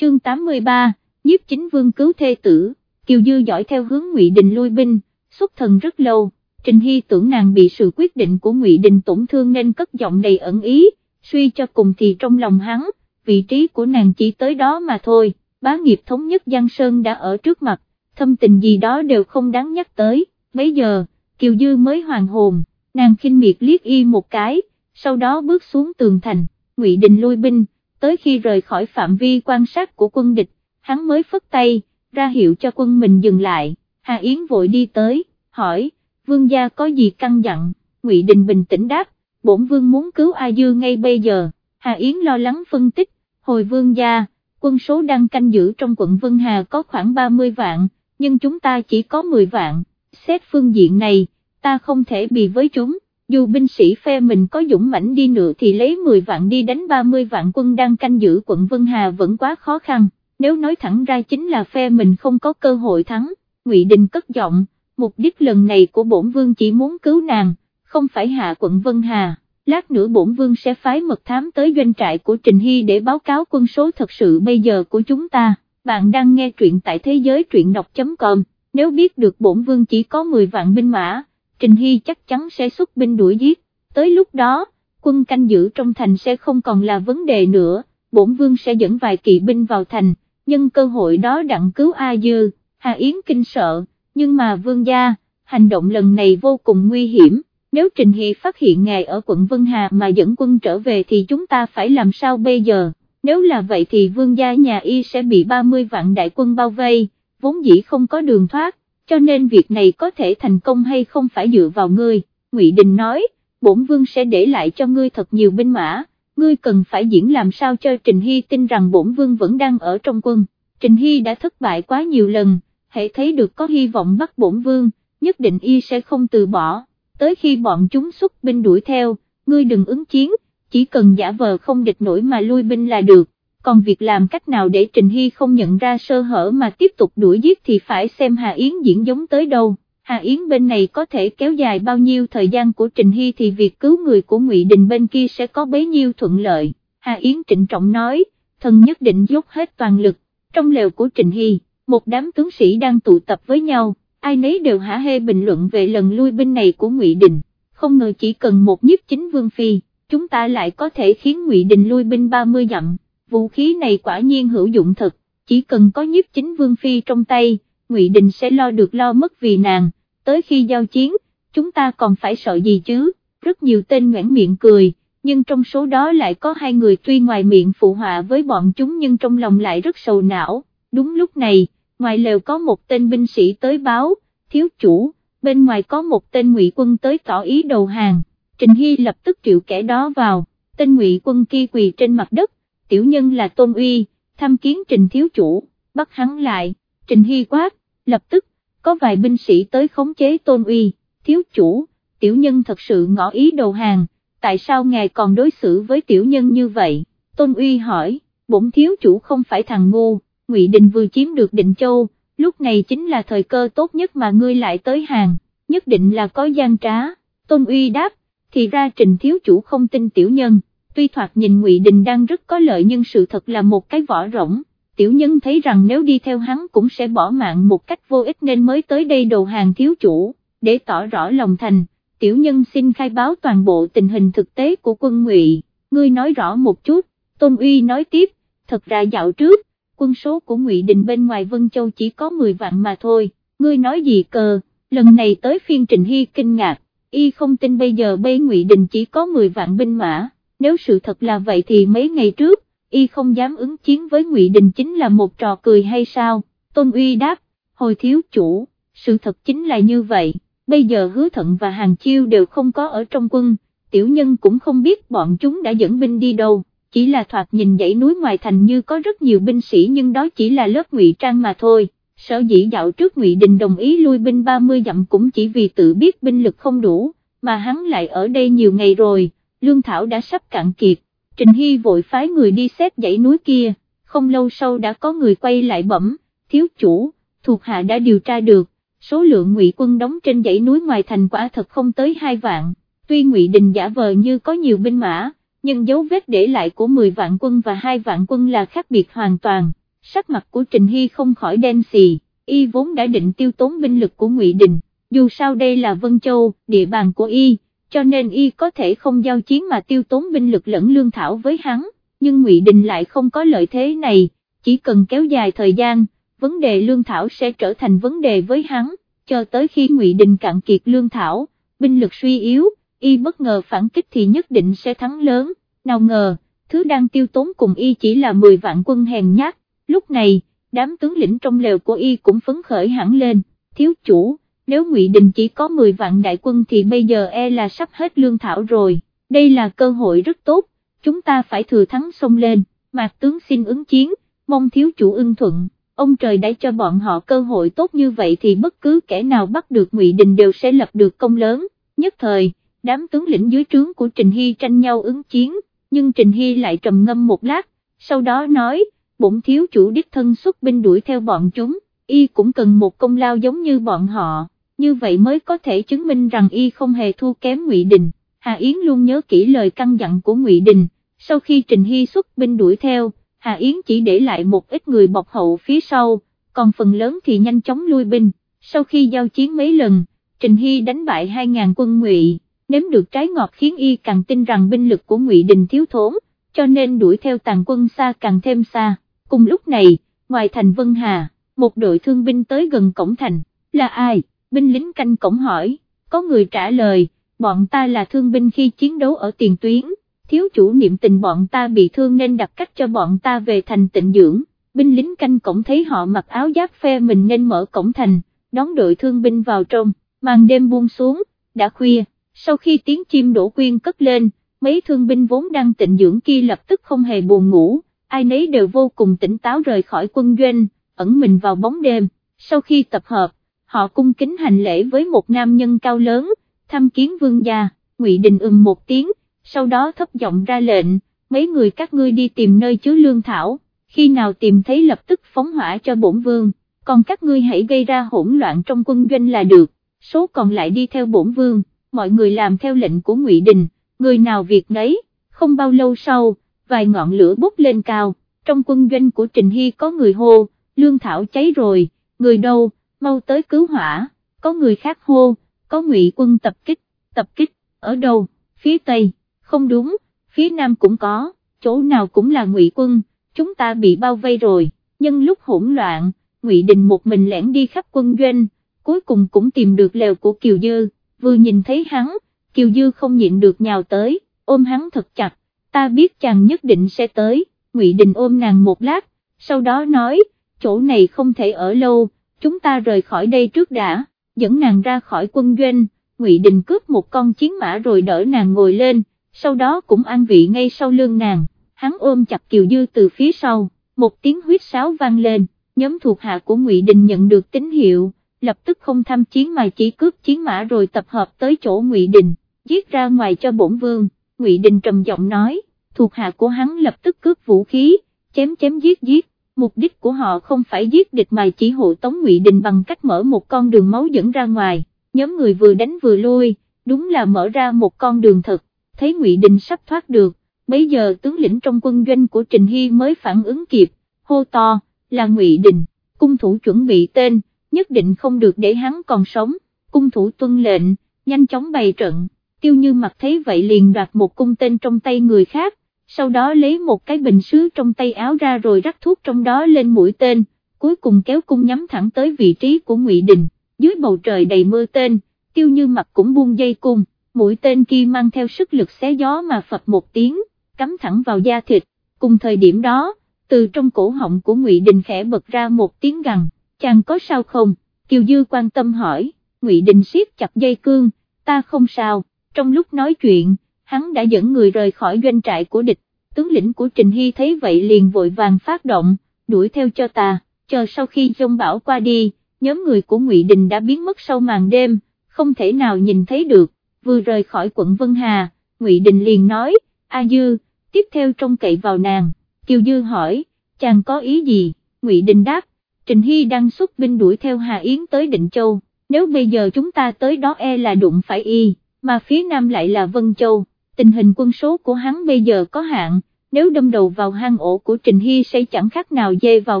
chương 83, nhiếp chính vương cứu thê tử, Kiều Dư dõi theo hướng Ngụy Đình lui binh, xuất thần rất lâu, Trình Hy tưởng nàng bị sự quyết định của Ngụy Đình tổn thương nên cất giọng đầy ẩn ý, suy cho cùng thì trong lòng hắn, vị trí của nàng chỉ tới đó mà thôi, bá nghiệp thống nhất Giang Sơn đã ở trước mặt, thâm tình gì đó đều không đáng nhắc tới, mấy giờ, Kiều Dư mới hoàn hồn, nàng khinh miệt liếc y một cái, sau đó bước xuống tường thành, Ngụy Đình lui binh, tới khi rời khỏi phạm vi quan sát của quân địch, hắn mới phất tay, ra hiệu cho quân mình dừng lại, Hà Yến vội đi tới, hỏi, vương gia có gì căng dặn, Ngụy Đình bình tĩnh đáp, bổn vương muốn cứu A Dư ngay bây giờ, Hà Yến lo lắng phân tích, hồi vương gia, quân số đang canh giữ trong quận Vân Hà có khoảng 30 vạn, nhưng chúng ta chỉ có 10 vạn, xét phương diện này, ta không thể bị với chúng, dù binh sĩ phe mình có dũng mãnh đi nữa thì lấy 10 vạn đi đánh 30 vạn quân đang canh giữ quận Vân Hà vẫn quá khó khăn, nếu nói thẳng ra chính là phe mình không có cơ hội thắng, Ngụy Đình cất giọng, mục đích lần này của bổn vương chỉ muốn cứu nàng, không phải hạ quận Vân Hà. Lát nữa bổn vương sẽ phái mật thám tới doanh trại của Trình Hy để báo cáo quân số thật sự bây giờ của chúng ta. Bạn đang nghe truyện tại thế giới truyện đọc.com, nếu biết được bổn vương chỉ có 10 vạn binh mã, Trình Hy chắc chắn sẽ xuất binh đuổi giết, tới lúc đó, quân canh giữ trong thành sẽ không còn là vấn đề nữa, bổn vương sẽ dẫn vài kỵ binh vào thành, nhân cơ hội đó đặng cứu A Dư, Hà Yến kinh sợ, nhưng mà vương gia, hành động lần này vô cùng nguy hiểm, nếu Trình Hy phát hiện ngài ở quận Vân Hà mà dẫn quân trở về thì chúng ta phải làm sao bây giờ, nếu là vậy thì vương gia nhà y sẽ bị 30 vạn đại quân bao vây, vốn dĩ không có đường thoát, cho nên việc này có thể thành công hay không phải dựa vào ngươi, Ngụy Đình nói, bổn vương sẽ để lại cho ngươi thật nhiều binh mã, ngươi cần phải diễn làm sao cho Trình Hy tin rằng bổn vương vẫn đang ở trong quân, Trình Hy đã thất bại quá nhiều lần, hãy thấy được có hy vọng bắt bổn vương, nhất định y sẽ không từ bỏ, tới khi bọn chúng xuất binh đuổi theo, ngươi đừng ứng chiến, chỉ cần giả vờ không địch nổi mà lui binh là được, còn việc làm cách nào để Trình Hy không nhận ra sơ hở mà tiếp tục đuổi giết thì phải xem Hà Yến diễn giống tới đâu. Hà Yến bên này có thể kéo dài bao nhiêu thời gian của Trình Hy thì việc cứu người của Ngụy Đình bên kia sẽ có bấy nhiêu thuận lợi. Hà Yến trịnh trọng nói, thần nhất định dốc hết toàn lực, trong lều của Trình Hy, một đám tướng sĩ đang tụ tập với nhau, ai nấy đều hả hê bình luận về lần lui binh này của Ngụy Đình, không ngờ chỉ cần một nhiếp chính vương phi, chúng ta lại có thể khiến Ngụy Đình lui binh 30 dặm, vũ khí này quả nhiên hữu dụng thật, chỉ cần có nhiếp chính vương phi trong tay, Ngụy Đình sẽ lo được lo mất vì nàng, tới khi giao chiến, chúng ta còn phải sợ gì chứ, rất nhiều tên ngoãn miệng cười, nhưng trong số đó lại có hai người tuy ngoài miệng phụ họa với bọn chúng nhưng trong lòng lại rất sầu não, đúng lúc này, ngoài lều có một tên binh sĩ tới báo, thiếu chủ, bên ngoài có một tên ngụy quân tới tỏ ý đầu hàng, Trình Hy lập tức triệu kẻ đó vào, tên ngụy quân kia quỳ trên mặt đất, tiểu nhân là Tôn Uy, tham kiến Trình thiếu chủ, bắt hắn lại, Trình Hy quát, lập tức, có vài binh sĩ tới khống chế Tôn Uy, thiếu chủ, tiểu nhân thật sự ngỏ ý đầu hàng, tại sao ngài còn đối xử với tiểu nhân như vậy, Tôn Uy hỏi, bổn thiếu chủ không phải thằng ngu, Ngụy Đình vừa chiếm được Định Châu, lúc này chính là thời cơ tốt nhất mà ngươi lại tới hàng, nhất định là có gian trá, Tôn Uy đáp, thì ra trình thiếu chủ không tin tiểu nhân, tuy thoạt nhìn Ngụy Đình đang rất có lợi nhưng sự thật là một cái vỏ rỗng, tiểu nhân thấy rằng nếu đi theo hắn cũng sẽ bỏ mạng một cách vô ích nên mới tới đây đầu hàng thiếu chủ, để tỏ rõ lòng thành, tiểu nhân xin khai báo toàn bộ tình hình thực tế của quân Ngụy, ngươi nói rõ một chút, Tôn Uy nói tiếp, thật ra dạo trước, quân số của Ngụy Đình bên ngoài Vân Châu chỉ có 10 vạn mà thôi, ngươi nói gì cờ, lần này tới phiên Trình Hy kinh ngạc, y không tin bây giờ bê Ngụy Đình chỉ có 10 vạn binh mã, nếu sự thật là vậy thì mấy ngày trước, y không dám ứng chiến với Ngụy Đình chính là một trò cười hay sao, Tôn Uy đáp, hồi thiếu chủ, sự thật chính là như vậy, bây giờ hứa thận và hàng chiêu đều không có ở trong quân, tiểu nhân cũng không biết bọn chúng đã dẫn binh đi đâu. Chỉ là thoạt nhìn dãy núi ngoài thành như có rất nhiều binh sĩ nhưng đó chỉ là lớp ngụy trang mà thôi. Sở dĩ dạo trước Ngụy Đình đồng ý lui binh 30 dặm cũng chỉ vì tự biết binh lực không đủ, mà hắn lại ở đây nhiều ngày rồi, lương thảo đã sắp cạn kiệt, Trình Hy vội phái người đi xét dãy núi kia, không lâu sau đã có người quay lại bẩm, thiếu chủ, thuộc hạ đã điều tra được, số lượng ngụy quân đóng trên dãy núi ngoài thành quả thật không tới hai vạn, tuy Ngụy Đình giả vờ như có nhiều binh mã, nhưng dấu vết để lại của 10 vạn quân và hai vạn quân là khác biệt hoàn toàn, sắc mặt của Trình Hy không khỏi đen xì, y vốn đã định tiêu tốn binh lực của Ngụy Đình, dù sao đây là Vân Châu, địa bàn của y, cho nên y có thể không giao chiến mà tiêu tốn binh lực lẫn lương thảo với hắn, nhưng Ngụy Đình lại không có lợi thế này, chỉ cần kéo dài thời gian, vấn đề lương thảo sẽ trở thành vấn đề với hắn, cho tới khi Ngụy Đình cạn kiệt lương thảo, binh lực suy yếu, y bất ngờ phản kích thì nhất định sẽ thắng lớn, nào ngờ, thứ đang tiêu tốn cùng y chỉ là 10 vạn quân hèn nhát, lúc này, đám tướng lĩnh trong lều của y cũng phấn khởi hẳn lên, thiếu chủ, nếu Ngụy Đình chỉ có 10 vạn đại quân thì bây giờ e là sắp hết lương thảo rồi, đây là cơ hội rất tốt, chúng ta phải thừa thắng xông lên, mạc tướng xin ứng chiến, mong thiếu chủ ưng thuận, ông trời đã cho bọn họ cơ hội tốt như vậy thì bất cứ kẻ nào bắt được Ngụy Đình đều sẽ lập được công lớn, nhất thời, đám tướng lĩnh dưới trướng của Trình Hy tranh nhau ứng chiến, nhưng Trình Hy lại trầm ngâm một lát, sau đó nói, bổn thiếu chủ đích thân xuất binh đuổi theo bọn chúng, y cũng cần một công lao giống như bọn họ, như vậy mới có thể chứng minh rằng y không hề thua kém Ngụy Đình. Hà Yến luôn nhớ kỹ lời căn dặn của Ngụy Đình, sau khi Trình Hy xuất binh đuổi theo, Hà Yến chỉ để lại một ít người bọc hậu phía sau, còn phần lớn thì nhanh chóng lui binh, sau khi giao chiến mấy lần, Trình Hy đánh bại 2.000 quân Ngụy, nếm được trái ngọt khiến y càng tin rằng binh lực của Ngụy Đình thiếu thốn, cho nên đuổi theo tàn quân xa càng thêm xa, cùng lúc này, ngoài thành Vân Hà, một đội thương binh tới gần cổng thành, là ai, binh lính canh cổng hỏi, có người trả lời, bọn ta là thương binh khi chiến đấu ở tiền tuyến, thiếu chủ niệm tình bọn ta bị thương nên đặt cách cho bọn ta về thành tịnh dưỡng, binh lính canh cổng thấy họ mặc áo giáp phe mình nên mở cổng thành, đón đội thương binh vào trong, màn đêm buông xuống, đã khuya, sau khi tiếng chim đổ quyên cất lên, mấy thương binh vốn đang tịnh dưỡng kia lập tức không hề buồn ngủ, ai nấy đều vô cùng tỉnh táo rời khỏi quân doanh, ẩn mình vào bóng đêm, sau khi tập hợp, họ cung kính hành lễ với một nam nhân cao lớn, thăm kiến vương gia, Ngụy Đình ừm một tiếng, sau đó thấp giọng ra lệnh, mấy người các ngươi đi tìm nơi chứa lương thảo, khi nào tìm thấy lập tức phóng hỏa cho bổn vương, còn các ngươi hãy gây ra hỗn loạn trong quân doanh là được, số còn lại đi theo bổn vương, mọi người làm theo lệnh của Ngụy Đình, người nào việc nấy, không bao lâu sau, vài ngọn lửa bốc lên cao, trong quân doanh của Trình Hy có người hô, lương thảo cháy rồi, người đâu, mau tới cứu hỏa, có người khác hô, có ngụy quân tập kích, tập kích, ở đâu, phía Tây, không đúng, phía Nam cũng có, chỗ nào cũng là ngụy quân, chúng ta bị bao vây rồi, nhân lúc hỗn loạn, ngụy Đình một mình lẻn đi khắp quân doanh, cuối cùng cũng tìm được lều của Kiều Dư, vừa nhìn thấy hắn, Kiều Dư không nhịn được nhào tới, ôm hắn thật chặt, ta biết chàng nhất định sẽ tới, ngụy Đình ôm nàng một lát, sau đó nói, chỗ này không thể ở lâu, chúng ta rời khỏi đây trước đã, dẫn nàng ra khỏi quân doanh, Ngụy Đình cướp một con chiến mã rồi đỡ nàng ngồi lên, sau đó cũng an vị ngay sau lưng nàng, hắn ôm chặt Kiều Dư từ phía sau, một tiếng huyết sáo vang lên, nhóm thuộc hạ của Ngụy Đình nhận được tín hiệu, lập tức không tham chiến mà chỉ cướp chiến mã rồi tập hợp tới chỗ Ngụy Đình, giết ra ngoài cho bổn vương, Ngụy Đình trầm giọng nói, thuộc hạ của hắn lập tức cướp vũ khí, chém chém giết giết, mục đích của họ không phải giết địch mà chỉ hộ tống Ngụy Đình bằng cách mở một con đường máu dẫn ra ngoài, nhóm người vừa đánh vừa lui, đúng là mở ra một con đường thật, thấy Ngụy Đình sắp thoát được, bấy giờ tướng lĩnh trong quân doanh của Trình Hy mới phản ứng kịp, hô to, là Ngụy Đình, cung thủ chuẩn bị tên, nhất định không được để hắn còn sống, cung thủ tuân lệnh, nhanh chóng bày trận, tiêu như mặt thấy vậy liền đoạt một cung tên trong tay người khác, sau đó lấy một cái bình sứ trong tay áo ra rồi rắc thuốc trong đó lên mũi tên, cuối cùng kéo cung nhắm thẳng tới vị trí của Ngụy Đình, dưới bầu trời đầy mưa tên, tiêu như mặt cũng buông dây cung, mũi tên kia mang theo sức lực xé gió mà phập một tiếng, cắm thẳng vào da thịt, cùng thời điểm đó, từ trong cổ họng của Ngụy Đình khẽ bật ra một tiếng gằn, chàng có sao không, Kiều Dư quan tâm hỏi, Ngụy Đình siết chặt dây cương, ta không sao, trong lúc nói chuyện, hắn đã dẫn người rời khỏi doanh trại của địch, tướng lĩnh của Trình Hy thấy vậy liền vội vàng phát động, đuổi theo cho ta, chờ sau khi dông bão qua đi, nhóm người của Ngụy Đình đã biến mất sau màn đêm, không thể nào nhìn thấy được, vừa rời khỏi quận Vân Hà, Ngụy Đình liền nói, A Dư, tiếp theo trông cậy vào nàng, Kiều Dư hỏi, chàng có ý gì, Ngụy Đình đáp, Trình Hy đang xuất binh đuổi theo Hà Yến tới Định Châu, nếu bây giờ chúng ta tới đó e là đụng phải y, mà phía nam lại là Vân Châu tình hình quân số của hắn bây giờ có hạn, nếu đâm đầu vào hang ổ của Trình Hy sẽ chẳng khác nào dê vào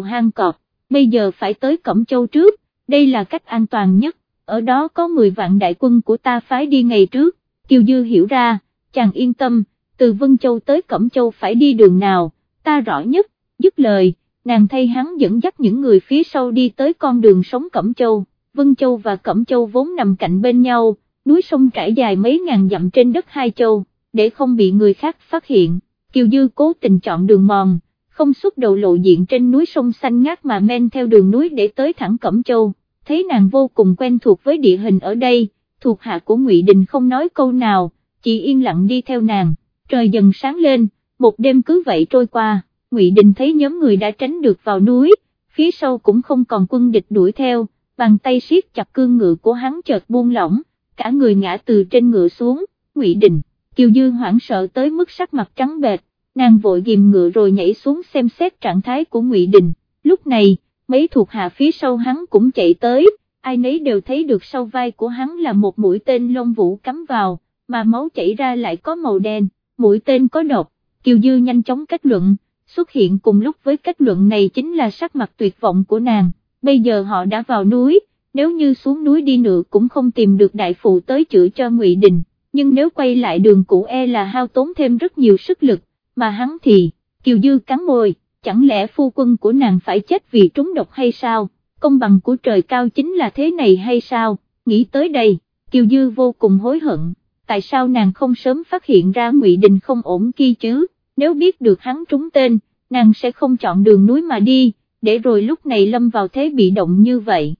hang cọp, bây giờ phải tới Cẩm Châu trước, đây là cách an toàn nhất, ở đó có 10 vạn đại quân của ta phái đi ngày trước, Kiều Dư hiểu ra, chàng yên tâm, từ Vân Châu tới Cẩm Châu phải đi đường nào, ta rõ nhất, dứt lời, nàng thay hắn dẫn dắt những người phía sau đi tới con đường sống Cẩm Châu, Vân Châu và Cẩm Châu vốn nằm cạnh bên nhau, núi sông trải dài mấy ngàn dặm trên đất hai châu, để không bị người khác phát hiện, Kiều Dư cố tình chọn đường mòn, không xuất đầu lộ diện trên núi sông xanh ngát mà men theo đường núi để tới thẳng Cẩm Châu, thấy nàng vô cùng quen thuộc với địa hình ở đây, thuộc hạ của Ngụy Đình không nói câu nào, chỉ yên lặng đi theo nàng, trời dần sáng lên, một đêm cứ vậy trôi qua, Ngụy Đình thấy nhóm người đã tránh được vào núi, phía sau cũng không còn quân địch đuổi theo, bàn tay siết chặt cương ngựa của hắn chợt buông lỏng, cả người ngã từ trên ngựa xuống, Ngụy Đình, Kiều Dư hoảng sợ tới mức sắc mặt trắng bệch, nàng vội ghim ngựa rồi nhảy xuống xem xét trạng thái của Ngụy Đình, lúc này, mấy thuộc hạ phía sau hắn cũng chạy tới, ai nấy đều thấy được sau vai của hắn là một mũi tên lông vũ cắm vào, mà máu chảy ra lại có màu đen, mũi tên có độc, Kiều Dư nhanh chóng kết luận, xuất hiện cùng lúc với kết luận này chính là sắc mặt tuyệt vọng của nàng, bây giờ họ đã vào núi, nếu như xuống núi đi nữa cũng không tìm được đại phụ tới chữa cho Ngụy Đình, nhưng nếu quay lại đường cũ e là hao tốn thêm rất nhiều sức lực, mà hắn thì, Kiều Dư cắn môi, chẳng lẽ phu quân của nàng phải chết vì trúng độc hay sao, công bằng của trời cao chính là thế này hay sao, nghĩ tới đây, Kiều Dư vô cùng hối hận, tại sao nàng không sớm phát hiện ra Ngụy Đình không ổn kia chứ, nếu biết được hắn trúng tên, nàng sẽ không chọn đường núi mà đi, để rồi lúc này lâm vào thế bị động như vậy.